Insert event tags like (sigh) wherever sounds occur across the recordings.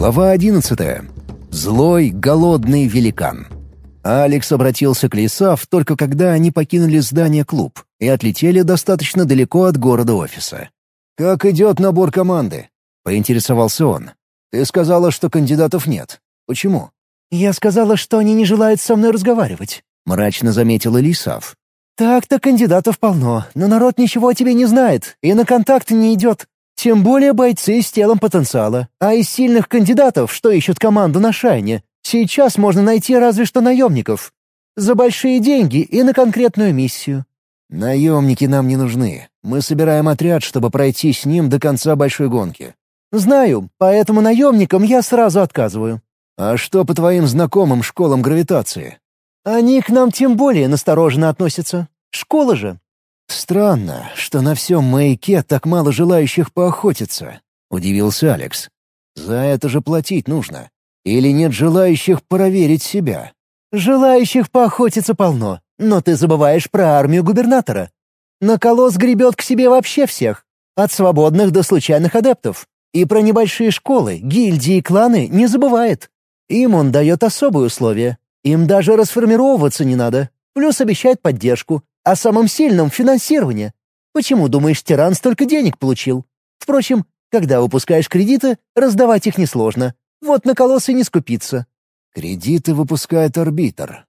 Глава одиннадцатая. Злой, голодный великан. Алекс обратился к Лисав только когда они покинули здание клуб и отлетели достаточно далеко от города-офиса. «Как идет набор команды?» — поинтересовался он. «Ты сказала, что кандидатов нет. Почему?» «Я сказала, что они не желают со мной разговаривать», — мрачно заметила Лисав. «Так-то кандидатов полно, но народ ничего о тебе не знает и на контакт не идет. Тем более бойцы с телом потенциала. А из сильных кандидатов, что ищут команду на Шайне, сейчас можно найти разве что наемников. За большие деньги и на конкретную миссию. «Наемники нам не нужны. Мы собираем отряд, чтобы пройти с ним до конца большой гонки». «Знаю, поэтому наемникам я сразу отказываю». «А что по твоим знакомым школам гравитации?» «Они к нам тем более настороженно относятся. Школа же. «Странно, что на всем маяке так мало желающих поохотиться», — удивился Алекс. «За это же платить нужно. Или нет желающих проверить себя?» «Желающих поохотиться полно, но ты забываешь про армию губернатора. На колосс гребет к себе вообще всех, от свободных до случайных адептов. И про небольшие школы, гильдии и кланы не забывает. Им он дает особые условия. Им даже расформировываться не надо. Плюс обещает поддержку, а самым сильным — финансирование. Почему, думаешь, тиран столько денег получил? Впрочем, когда выпускаешь кредиты, раздавать их несложно. Вот на колоссы не скупиться. Кредиты выпускает арбитр.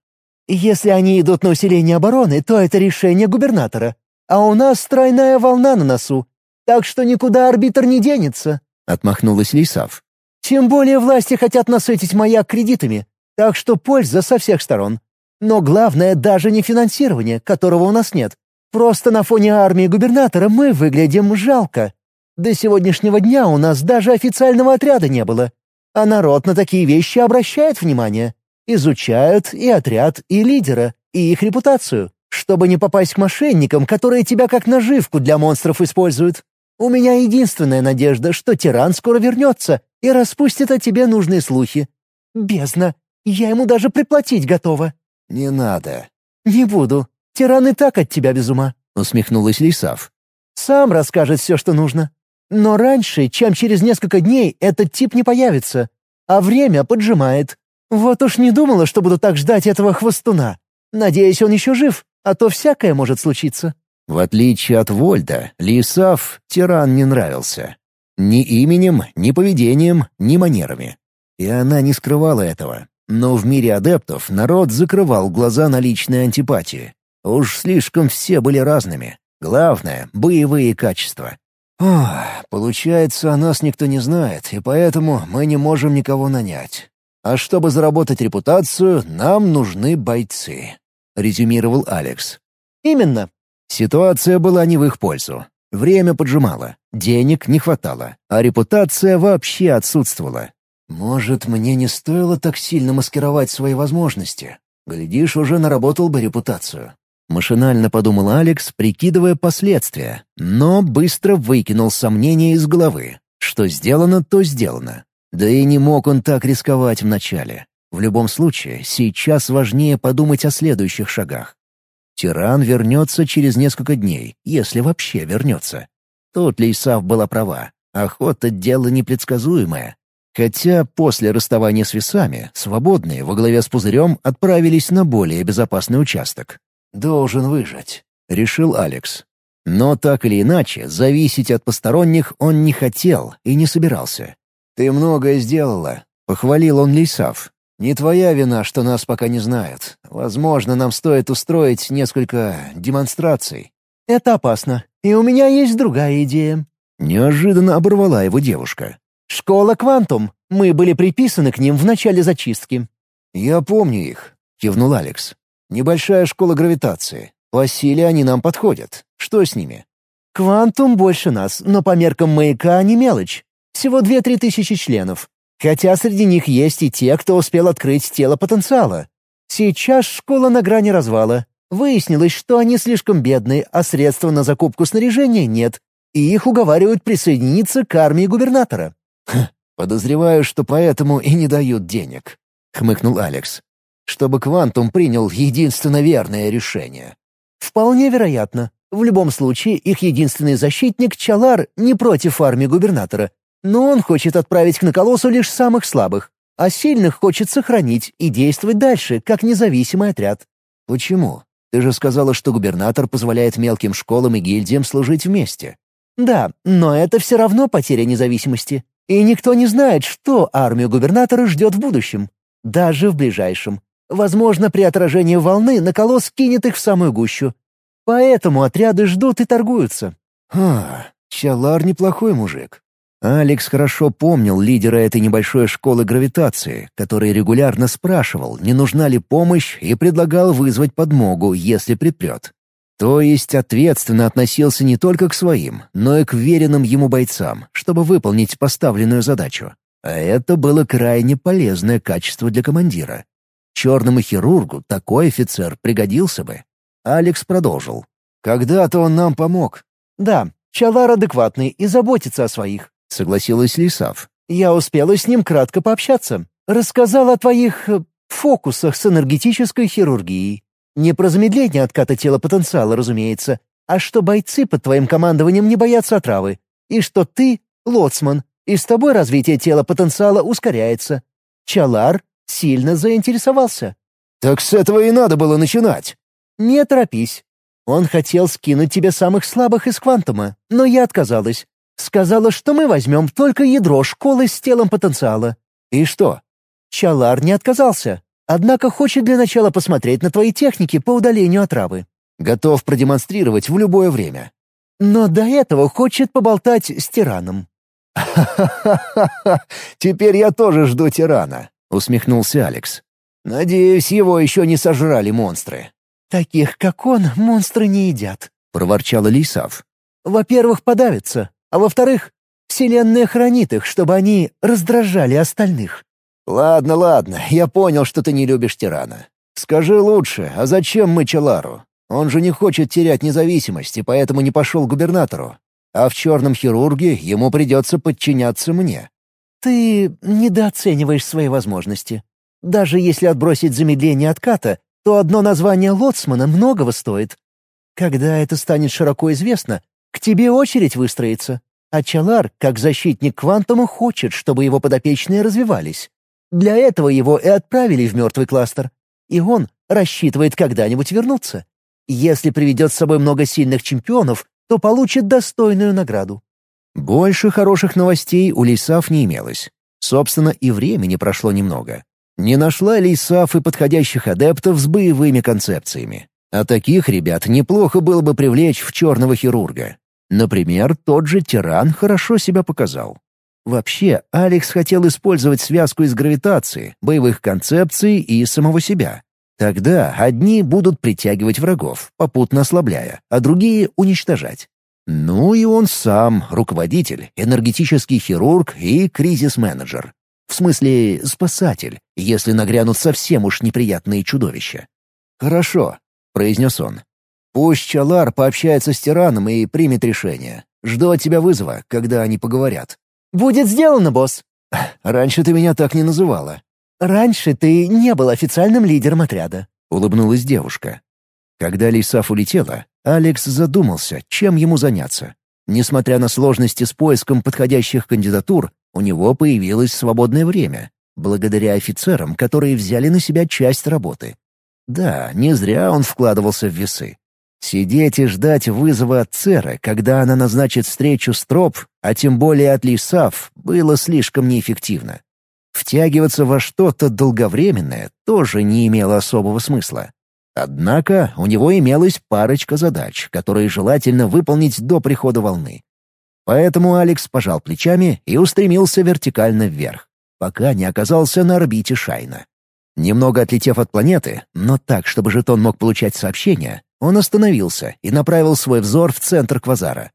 Если они идут на усиление обороны, то это решение губернатора. А у нас тройная волна на носу. Так что никуда арбитр не денется. Отмахнулась Лисав. Тем более власти хотят насытить маяк кредитами. Так что польза со всех сторон. Но главное даже не финансирование, которого у нас нет. Просто на фоне армии губернатора мы выглядим жалко. До сегодняшнего дня у нас даже официального отряда не было. А народ на такие вещи обращает внимание. Изучают и отряд, и лидера, и их репутацию, чтобы не попасть к мошенникам, которые тебя как наживку для монстров используют. У меня единственная надежда, что тиран скоро вернется и распустит о тебе нужные слухи. Бездна, я ему даже приплатить готова. «Не надо». «Не буду. Тиран и так от тебя без ума», — усмехнулась Лисав. «Сам расскажет все, что нужно. Но раньше, чем через несколько дней, этот тип не появится. А время поджимает. Вот уж не думала, что буду так ждать этого хвостуна. Надеюсь, он еще жив, а то всякое может случиться». В отличие от Вольда, Лисав тиран не нравился. Ни именем, ни поведением, ни манерами. И она не скрывала этого. Но в мире адептов народ закрывал глаза на личные антипатии. Уж слишком все были разными. Главное — боевые качества. Ох, получается, о нас никто не знает, и поэтому мы не можем никого нанять. А чтобы заработать репутацию, нам нужны бойцы», — резюмировал Алекс. «Именно». Ситуация была не в их пользу. Время поджимало, денег не хватало, а репутация вообще отсутствовала. Может, мне не стоило так сильно маскировать свои возможности? Глядишь, уже наработал бы репутацию. Машинально подумал Алекс, прикидывая последствия, но быстро выкинул сомнения из головы. Что сделано, то сделано. Да и не мог он так рисковать вначале. В любом случае, сейчас важнее подумать о следующих шагах. Тиран вернется через несколько дней, если вообще вернется. Тут Лейсав была права. Охота — дело непредсказуемое. Хотя после расставания с весами свободные во главе с пузырем отправились на более безопасный участок. «Должен выжить», — решил Алекс. Но так или иначе, зависеть от посторонних он не хотел и не собирался. «Ты многое сделала», — похвалил он Лейсав. «Не твоя вина, что нас пока не знают. Возможно, нам стоит устроить несколько демонстраций». «Это опасно. И у меня есть другая идея». Неожиданно оборвала его девушка. «Школа Квантум. Мы были приписаны к ним в начале зачистки». «Я помню их», — кивнул Алекс. «Небольшая школа гравитации. По силе они нам подходят. Что с ними?» «Квантум больше нас, но по меркам маяка не мелочь. Всего две-три тысячи членов. Хотя среди них есть и те, кто успел открыть тело потенциала. Сейчас школа на грани развала. Выяснилось, что они слишком бедные, а средств на закупку снаряжения нет, и их уговаривают присоединиться к армии губернатора. «Подозреваю, что поэтому и не дают денег», — хмыкнул Алекс. «Чтобы Квантум принял единственно верное решение». «Вполне вероятно. В любом случае, их единственный защитник, Чалар, не против армии губернатора. Но он хочет отправить к Наколосу лишь самых слабых, а сильных хочет сохранить и действовать дальше, как независимый отряд. Почему? Ты же сказала, что губернатор позволяет мелким школам и гильдиям служить вместе. Да, но это все равно потеря независимости. И никто не знает, что армию губернатора ждет в будущем. Даже в ближайшем. Возможно, при отражении волны Наколос кинет их в самую гущу. Поэтому отряды ждут и торгуются. А, Чалар неплохой мужик. Алекс хорошо помнил лидера этой небольшой школы гравитации, который регулярно спрашивал, не нужна ли помощь, и предлагал вызвать подмогу, если припрет. То есть ответственно относился не только к своим, но и к веренным ему бойцам, чтобы выполнить поставленную задачу. А это было крайне полезное качество для командира. Черному хирургу такой офицер пригодился бы. Алекс продолжил. «Когда-то он нам помог». «Да, Чалар адекватный и заботится о своих», — согласилась Лисав. «Я успела с ним кратко пообщаться. Рассказал о твоих... Э, фокусах с энергетической хирургией. Не про замедление отката тела потенциала, разумеется, а что бойцы под твоим командованием не боятся отравы, и что ты — лоцман, и с тобой развитие тела потенциала ускоряется. Чалар сильно заинтересовался. «Так с этого и надо было начинать». «Не торопись. Он хотел скинуть тебе самых слабых из квантума, но я отказалась. Сказала, что мы возьмем только ядро школы с телом потенциала». «И что?» Чалар не отказался, однако хочет для начала посмотреть на твои техники по удалению отравы. Готов продемонстрировать в любое время. Но до этого хочет поболтать с тираном. «Ха-ха-ха! (laughs) Теперь я тоже жду тирана», — усмехнулся Алекс. «Надеюсь, его еще не сожрали монстры». «Таких, как он, монстры не едят», — проворчала Лисав. «Во-первых, подавятся, а во-вторых, Вселенная хранит их, чтобы они раздражали остальных». «Ладно, ладно, я понял, что ты не любишь тирана. Скажи лучше, а зачем мы Челару? Он же не хочет терять независимость и поэтому не пошел к губернатору а в черном хирурге ему придется подчиняться мне. Ты недооцениваешь свои возможности. Даже если отбросить замедление отката, то одно название лоцмана многого стоит. Когда это станет широко известно, к тебе очередь выстроится. А Чалар, как защитник квантума, хочет, чтобы его подопечные развивались. Для этого его и отправили в мертвый кластер. И он рассчитывает когда-нибудь вернуться. Если приведет с собой много сильных чемпионов, то получит достойную награду. Больше хороших новостей у Лисав не имелось. Собственно, и времени прошло немного. Не нашла Лисав и подходящих адептов с боевыми концепциями. А таких ребят неплохо было бы привлечь в черного хирурга. Например, тот же тиран хорошо себя показал. Вообще, Алекс хотел использовать связку из гравитации, боевых концепций и самого себя. Тогда одни будут притягивать врагов, попутно ослабляя, а другие — уничтожать. Ну и он сам, руководитель, энергетический хирург и кризис-менеджер. В смысле, спасатель, если нагрянут совсем уж неприятные чудовища. «Хорошо», — произнес он. «Пусть Чалар пообщается с тираном и примет решение. Жду от тебя вызова, когда они поговорят». «Будет сделано, босс». «Раньше ты меня так не называла». «Раньше ты не был официальным лидером отряда», — улыбнулась девушка. Когда Лисаф улетела, Алекс задумался, чем ему заняться. Несмотря на сложности с поиском подходящих кандидатур, у него появилось свободное время, благодаря офицерам, которые взяли на себя часть работы. Да, не зря он вкладывался в весы. Сидеть и ждать вызова от Церы, когда она назначит встречу с Троп, а тем более от Лисав, было слишком неэффективно. Втягиваться во что-то долговременное тоже не имело особого смысла. Однако у него имелась парочка задач, которые желательно выполнить до прихода волны. Поэтому Алекс пожал плечами и устремился вертикально вверх, пока не оказался на орбите Шайна. Немного отлетев от планеты, но так, чтобы жетон мог получать сообщения, он остановился и направил свой взор в центр квазара.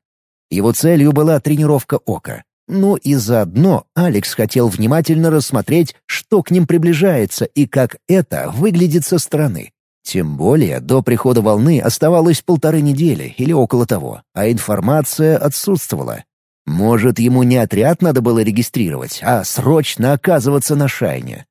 Его целью была тренировка ока. Ну и заодно Алекс хотел внимательно рассмотреть, что к ним приближается и как это выглядит со стороны. Тем более до прихода волны оставалось полторы недели или около того, а информация отсутствовала. Может, ему не отряд надо было регистрировать, а срочно оказываться на шайне.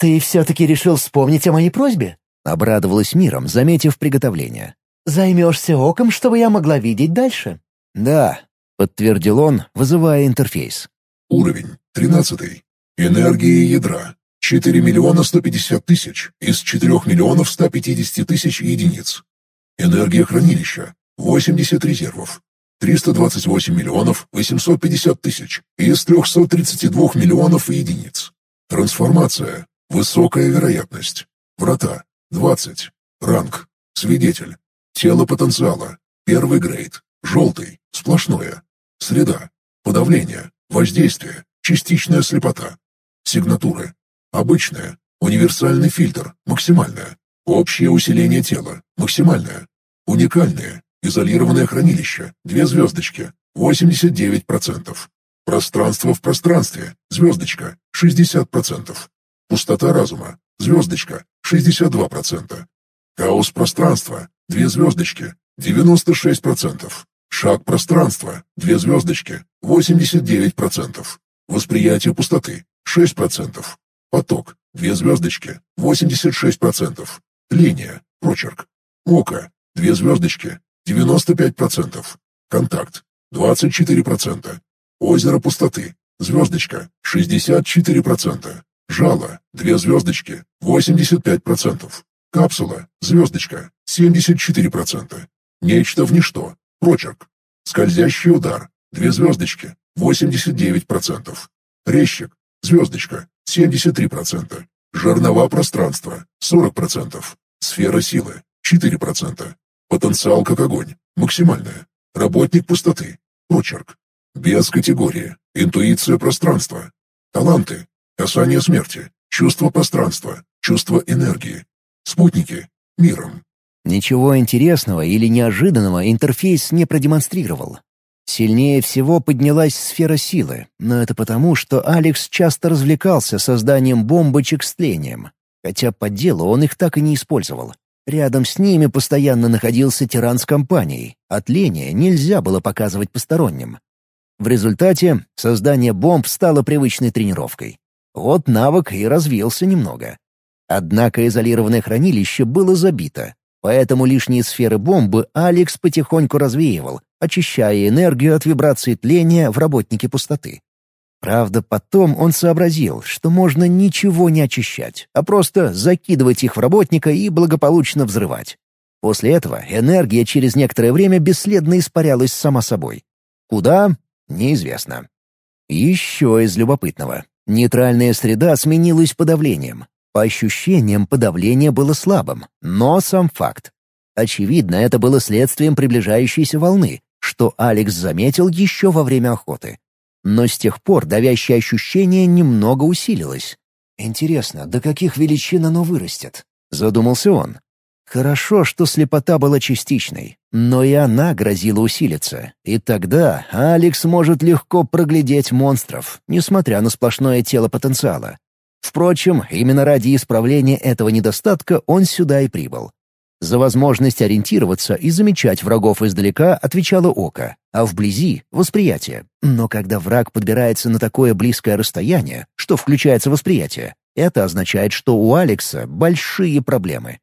«Ты все-таки решил вспомнить о моей просьбе?» — обрадовалась миром, заметив приготовление. «Займешься оком, чтобы я могла видеть дальше?» «Да, подтвердил он, вызывая интерфейс. Уровень 13. Энергия ядра 4 миллиона 150 тысяч из 4 миллионов 150 тысяч единиц. Энергия хранилища 80 резервов 328 миллионов 850 тысяч из 332 миллионов единиц. Трансформация. Высокая вероятность. Врата. 20. Ранг. Свидетель. Тело потенциала. Первый грейд. Желтый. Сплошное. Среда. Подавление. Воздействие. Частичная слепота. Сигнатуры. Обычная. Универсальный фильтр. Максимальная. Общее усиление тела. Максимальное. Уникальное. Изолированное хранилище. Две звездочки. 89%. Пространство в пространстве. Звездочка. 60%. Пустота разума. Звездочка. 62%. Хаос пространства. Две звездочки. 96%. Шаг пространства. Две звездочки. 89%. Восприятие пустоты. 6%. Поток. Две звездочки. 86%. Линия. Прочерк. Око. Две звездочки. 95%. Контакт. 24%. Озеро пустоты. Звездочка. 64%. Жало. Две звездочки. 85%. Капсула. Звездочка. 74%. Нечто в ничто. Прочерк. Скользящий удар. Две звездочки. 89%. Резчик. Звездочка. 73%. Жернова пространства. 40%. Сфера силы. 4%. Потенциал как огонь. Максимальная. Работник пустоты. Прочерк. Без категории. Интуиция пространства. Таланты. Касание смерти. Чувство пространства. Чувство энергии. Спутники. Миром. Ничего интересного или неожиданного интерфейс не продемонстрировал. Сильнее всего поднялась сфера силы, но это потому, что Алекс часто развлекался созданием бомбочек с тлением, хотя по делу он их так и не использовал. Рядом с ними постоянно находился тиран с компанией, а тление нельзя было показывать посторонним. В результате создание бомб стало привычной тренировкой. Вот навык и развился немного. Однако изолированное хранилище было забито, поэтому лишние сферы бомбы Алекс потихоньку развеивал, очищая энергию от вибраций тления в работнике пустоты. Правда, потом он сообразил, что можно ничего не очищать, а просто закидывать их в работника и благополучно взрывать. После этого энергия через некоторое время бесследно испарялась сама собой. Куда? Неизвестно. Еще из любопытного. Нейтральная среда сменилась подавлением. По ощущениям, подавление было слабым, но сам факт. Очевидно, это было следствием приближающейся волны, что Алекс заметил еще во время охоты. Но с тех пор давящее ощущение немного усилилось. «Интересно, до каких величин оно вырастет?» — задумался он. Хорошо, что слепота была частичной, но и она грозила усилиться, и тогда Алекс может легко проглядеть монстров, несмотря на сплошное тело потенциала. Впрочем, именно ради исправления этого недостатка он сюда и прибыл. За возможность ориентироваться и замечать врагов издалека отвечало око, а вблизи — восприятие. Но когда враг подбирается на такое близкое расстояние, что включается восприятие, это означает, что у Алекса большие проблемы.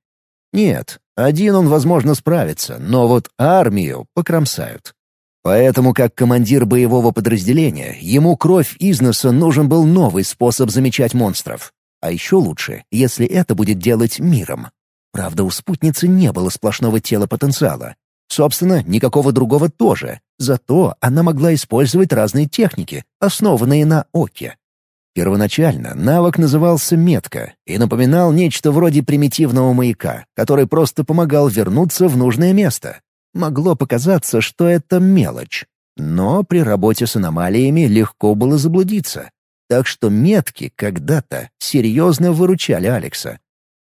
Нет, один он, возможно, справится, но вот армию покромсают. Поэтому, как командир боевого подразделения, ему кровь из носа нужен был новый способ замечать монстров. А еще лучше, если это будет делать миром. Правда, у спутницы не было сплошного тела потенциала. Собственно, никакого другого тоже. Зато она могла использовать разные техники, основанные на оке. Первоначально навык назывался «метка» и напоминал нечто вроде примитивного маяка, который просто помогал вернуться в нужное место. Могло показаться, что это мелочь. Но при работе с аномалиями легко было заблудиться. Так что метки когда-то серьезно выручали Алекса.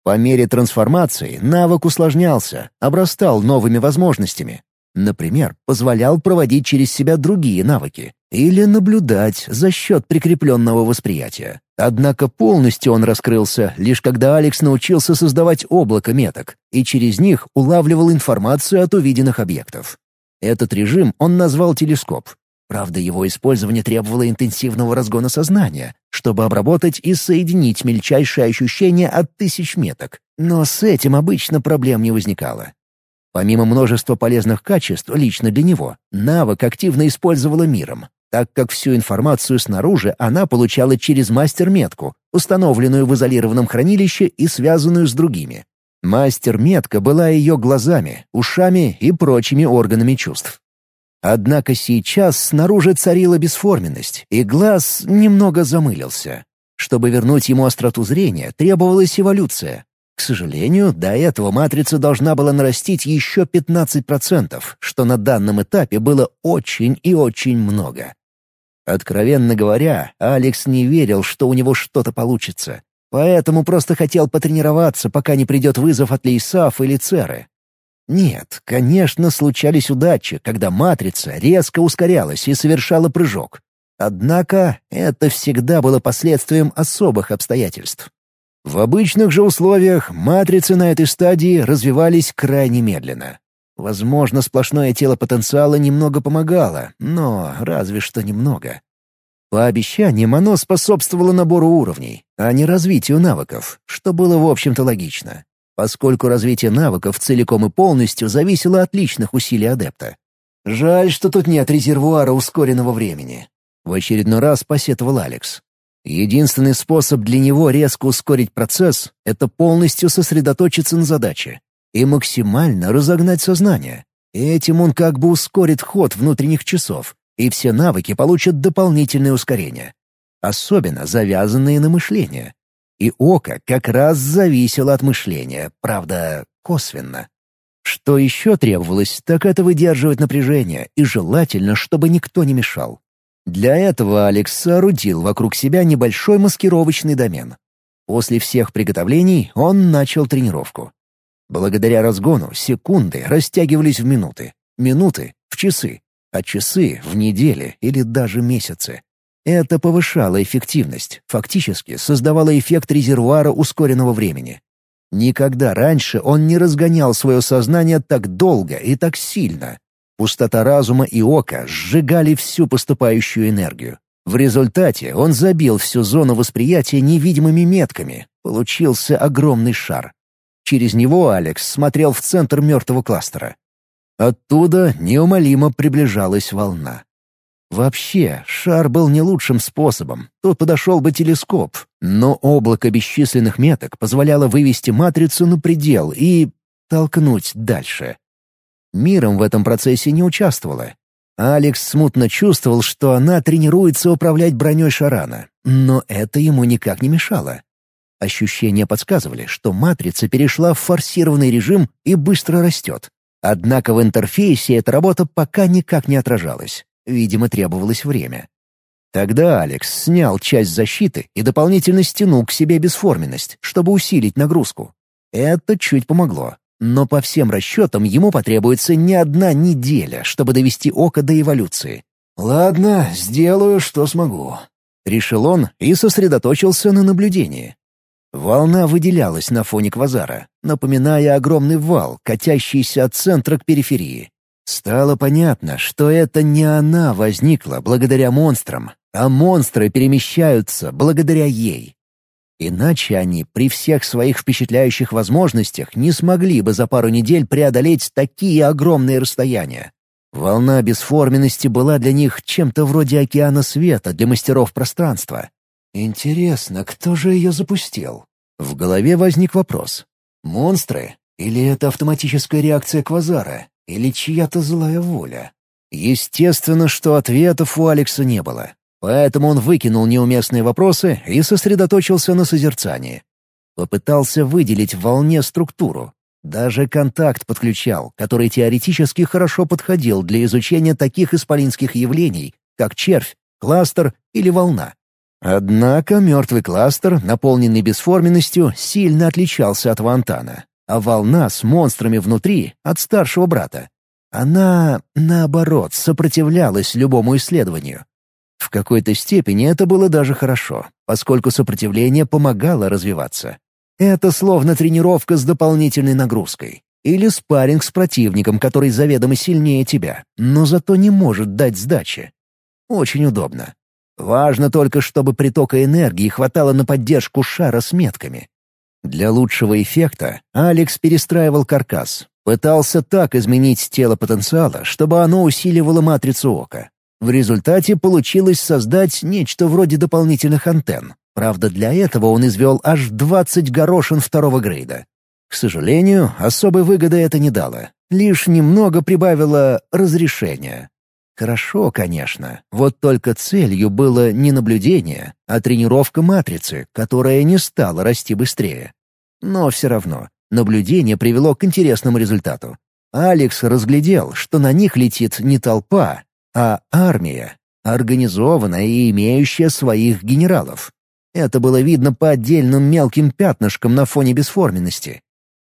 По мере трансформации навык усложнялся, обрастал новыми возможностями. Например, позволял проводить через себя другие навыки или наблюдать за счет прикрепленного восприятия. Однако полностью он раскрылся, лишь когда Алекс научился создавать облако меток и через них улавливал информацию от увиденных объектов. Этот режим он назвал телескоп, Правда, его использование требовало интенсивного разгона сознания, чтобы обработать и соединить мельчайшие ощущения от тысяч меток. Но с этим обычно проблем не возникало. Помимо множества полезных качеств лично для него, навык активно использовала миром. Так как всю информацию снаружи она получала через мастер-метку, установленную в изолированном хранилище и связанную с другими. Мастер-метка была ее глазами, ушами и прочими органами чувств. Однако сейчас снаружи царила бесформенность, и глаз немного замылился. Чтобы вернуть ему остроту зрения, требовалась эволюция. К сожалению, до этого матрица должна была нарастить еще 15%, что на данном этапе было очень и очень много. Откровенно говоря, Алекс не верил, что у него что-то получится. Поэтому просто хотел потренироваться, пока не придет вызов от Лейсаф или Церы. Нет, конечно, случались удачи, когда матрица резко ускорялась и совершала прыжок. Однако это всегда было последствием особых обстоятельств. В обычных же условиях матрицы на этой стадии развивались крайне медленно. Возможно, сплошное тело потенциала немного помогало, но разве что немного. По обещаниям оно способствовало набору уровней, а не развитию навыков, что было в общем-то логично, поскольку развитие навыков целиком и полностью зависело от личных усилий адепта. Жаль, что тут нет резервуара ускоренного времени. В очередной раз посетовал Алекс. Единственный способ для него резко ускорить процесс — это полностью сосредоточиться на задаче и максимально разогнать сознание. Этим он как бы ускорит ход внутренних часов, и все навыки получат дополнительное ускорение. Особенно завязанные на мышление. И око как раз зависело от мышления, правда, косвенно. Что еще требовалось, так это выдерживать напряжение, и желательно, чтобы никто не мешал. Для этого Алекс соорудил вокруг себя небольшой маскировочный домен. После всех приготовлений он начал тренировку. Благодаря разгону секунды растягивались в минуты, минуты — в часы, а часы — в недели или даже месяцы. Это повышало эффективность, фактически создавало эффект резервуара ускоренного времени. Никогда раньше он не разгонял свое сознание так долго и так сильно. Пустота разума и ока сжигали всю поступающую энергию. В результате он забил всю зону восприятия невидимыми метками. Получился огромный шар. Через него Алекс смотрел в центр мертвого кластера. Оттуда неумолимо приближалась волна. Вообще, шар был не лучшим способом, тут подошел бы телескоп, но облако бесчисленных меток позволяло вывести матрицу на предел и толкнуть дальше. Миром в этом процессе не участвовала. Алекс смутно чувствовал, что она тренируется управлять броней Шарана, но это ему никак не мешало. Ощущения подсказывали, что матрица перешла в форсированный режим и быстро растет. Однако в интерфейсе эта работа пока никак не отражалась. Видимо, требовалось время. Тогда Алекс снял часть защиты и дополнительно стянул к себе бесформенность, чтобы усилить нагрузку. Это чуть помогло. Но по всем расчетам ему потребуется не одна неделя, чтобы довести око до эволюции. «Ладно, сделаю, что смогу», — решил он и сосредоточился на наблюдении. Волна выделялась на фоне квазара, напоминая огромный вал, катящийся от центра к периферии. Стало понятно, что это не она возникла благодаря монстрам, а монстры перемещаются благодаря ей. Иначе они при всех своих впечатляющих возможностях не смогли бы за пару недель преодолеть такие огромные расстояния. Волна бесформенности была для них чем-то вроде океана света для мастеров пространства. Интересно, кто же ее запустил? В голове возник вопрос. Монстры? Или это автоматическая реакция Квазара? Или чья-то злая воля? Естественно, что ответов у Алекса не было. Поэтому он выкинул неуместные вопросы и сосредоточился на созерцании. Попытался выделить в волне структуру. Даже контакт подключал, который теоретически хорошо подходил для изучения таких исполинских явлений, как червь, кластер или волна. Однако мертвый кластер, наполненный бесформенностью, сильно отличался от Вантана, а волна с монстрами внутри — от старшего брата. Она, наоборот, сопротивлялась любому исследованию. В какой-то степени это было даже хорошо, поскольку сопротивление помогало развиваться. Это словно тренировка с дополнительной нагрузкой. Или спарринг с противником, который заведомо сильнее тебя, но зато не может дать сдачи. Очень удобно. Важно только, чтобы притока энергии хватало на поддержку шара с метками. Для лучшего эффекта Алекс перестраивал каркас, пытался так изменить тело потенциала, чтобы оно усиливало матрицу ока. В результате получилось создать нечто вроде дополнительных антенн. Правда, для этого он извел аж 20 горошин второго грейда. К сожалению, особой выгоды это не дало. Лишь немного прибавило разрешения. Хорошо, конечно, вот только целью было не наблюдение, а тренировка матрицы, которая не стала расти быстрее. Но все равно, наблюдение привело к интересному результату. Алекс разглядел, что на них летит не толпа, а армия, организованная и имеющая своих генералов. Это было видно по отдельным мелким пятнышкам на фоне бесформенности.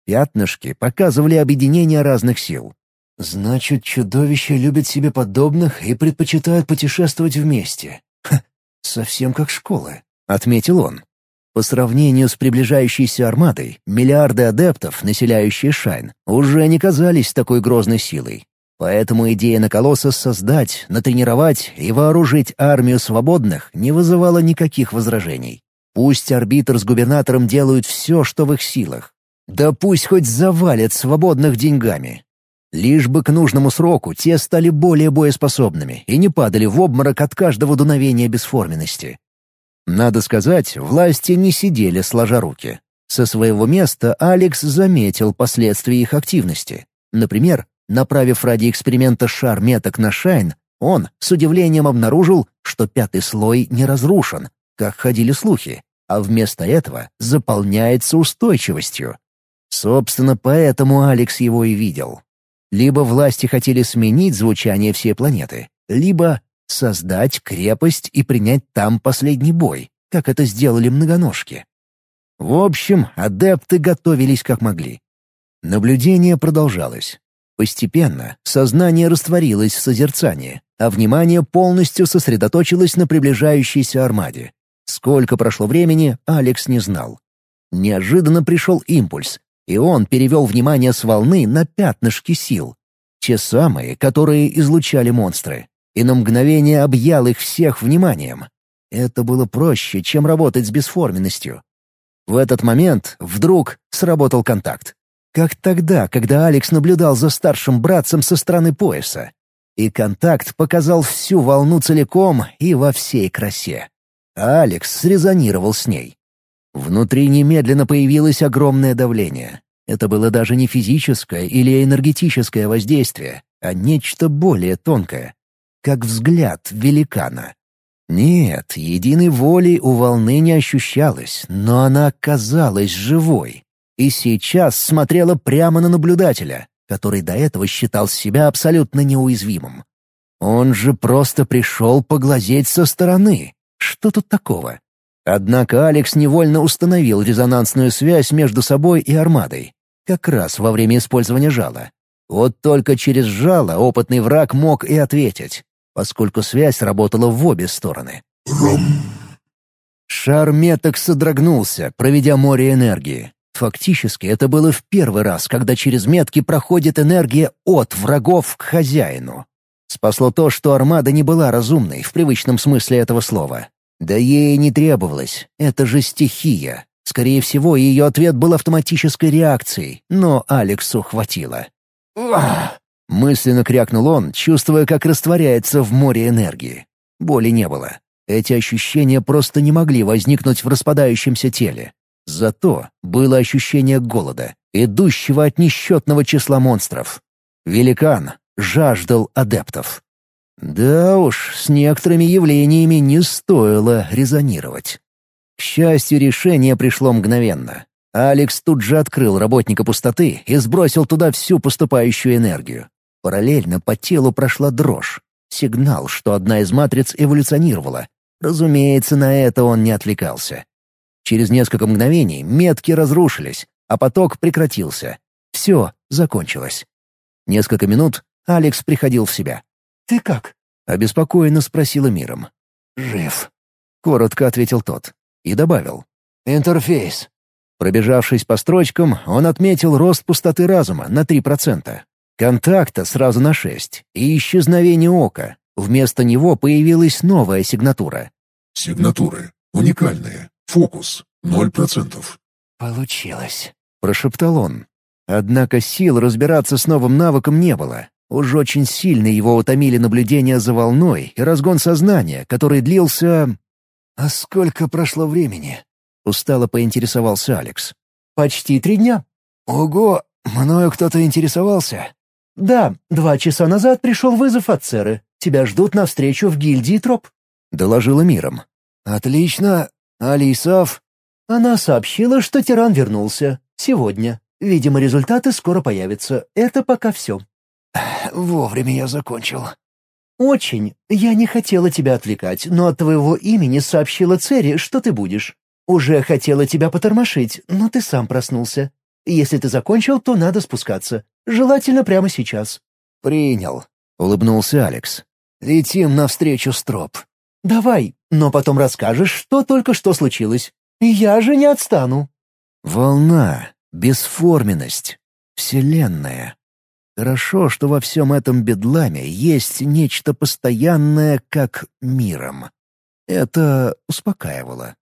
Пятнышки показывали объединение разных сил. «Значит, чудовища любят себе подобных и предпочитают путешествовать вместе. Ха, совсем как школа», — отметил он. По сравнению с приближающейся армадой, миллиарды адептов, населяющие Шайн, уже не казались такой грозной силой. Поэтому идея на колосса создать, натренировать и вооружить армию свободных не вызывала никаких возражений. Пусть арбитр с губернатором делают все, что в их силах. Да пусть хоть завалят свободных деньгами. Лишь бы к нужному сроку те стали более боеспособными и не падали в обморок от каждого дуновения бесформенности. Надо сказать, власти не сидели сложа руки. Со своего места Алекс заметил последствия их активности. Например, направив ради эксперимента шар меток на Шайн, он с удивлением обнаружил, что пятый слой не разрушен, как ходили слухи, а вместо этого заполняется устойчивостью. Собственно, поэтому Алекс его и видел. Либо власти хотели сменить звучание всей планеты, либо создать крепость и принять там последний бой, как это сделали многоножки. В общем, адепты готовились как могли. Наблюдение продолжалось. Постепенно сознание растворилось в созерцании, а внимание полностью сосредоточилось на приближающейся армаде. Сколько прошло времени, Алекс не знал. Неожиданно пришел импульс, и он перевел внимание с волны на пятнышки сил. Те самые, которые излучали монстры и на мгновение объял их всех вниманием. Это было проще, чем работать с бесформенностью. В этот момент вдруг сработал контакт. Как тогда, когда Алекс наблюдал за старшим братцем со стороны пояса. И контакт показал всю волну целиком и во всей красе. А Алекс срезонировал с ней. Внутри немедленно появилось огромное давление. Это было даже не физическое или энергетическое воздействие, а нечто более тонкое, как взгляд великана. Нет, единой воли у волны не ощущалось, но она казалась живой. И сейчас смотрела прямо на наблюдателя, который до этого считал себя абсолютно неуязвимым. Он же просто пришел поглазеть со стороны. Что тут такого? Однако Алекс невольно установил резонансную связь между собой и армадой, как раз во время использования жала. Вот только через жало опытный враг мог и ответить поскольку связь работала в обе стороны. Шар меток содрогнулся, проведя море энергии. Фактически это было в первый раз, когда через метки проходит энергия от врагов к хозяину. Спасло то, что армада не была разумной в привычном смысле этого слова. Да ей не требовалось, это же стихия. Скорее всего, ее ответ был автоматической реакцией, но Алексу хватило. «Уах!» Мысленно крякнул он, чувствуя, как растворяется в море энергии. Боли не было. Эти ощущения просто не могли возникнуть в распадающемся теле. Зато было ощущение голода, идущего от несчетного числа монстров. Великан жаждал адептов. Да уж, с некоторыми явлениями не стоило резонировать. К счастью, решение пришло мгновенно. Алекс тут же открыл работника пустоты и сбросил туда всю поступающую энергию. Параллельно по телу прошла дрожь. Сигнал, что одна из матриц эволюционировала. Разумеется, на это он не отвлекался. Через несколько мгновений метки разрушились, а поток прекратился. Все закончилось. Несколько минут Алекс приходил в себя. «Ты как?» — обеспокоенно спросила миром. «Жив», — коротко ответил тот. И добавил. «Интерфейс». Пробежавшись по строчкам, он отметил рост пустоты разума на 3%. Контакта сразу на шесть и исчезновение ока. Вместо него появилась новая сигнатура. Сигнатуры. Уникальные. Фокус. Ноль процентов. «Получилось», — прошептал он. Однако сил разбираться с новым навыком не было. Уж очень сильно его утомили наблюдения за волной и разгон сознания, который длился... «А сколько прошло времени?» — устало поинтересовался Алекс. «Почти три дня». «Ого! Мною кто-то интересовался?» «Да, два часа назад пришел вызов от Церы. Тебя ждут на встречу в гильдии Троп», — доложила миром. «Отлично. Алисов?» Она сообщила, что тиран вернулся. Сегодня. Видимо, результаты скоро появятся. Это пока все. Вовремя я закончил. Очень. Я не хотела тебя отвлекать, но от твоего имени сообщила Цери, что ты будешь. Уже хотела тебя потормошить, но ты сам проснулся. Если ты закончил, то надо спускаться. Желательно прямо сейчас». «Принял», — улыбнулся Алекс. «Летим навстречу Строп». «Давай, но потом расскажешь, что только что случилось. Я же не отстану». Волна, бесформенность, вселенная. Хорошо, что во всем этом бедламе есть нечто постоянное, как миром. Это успокаивало.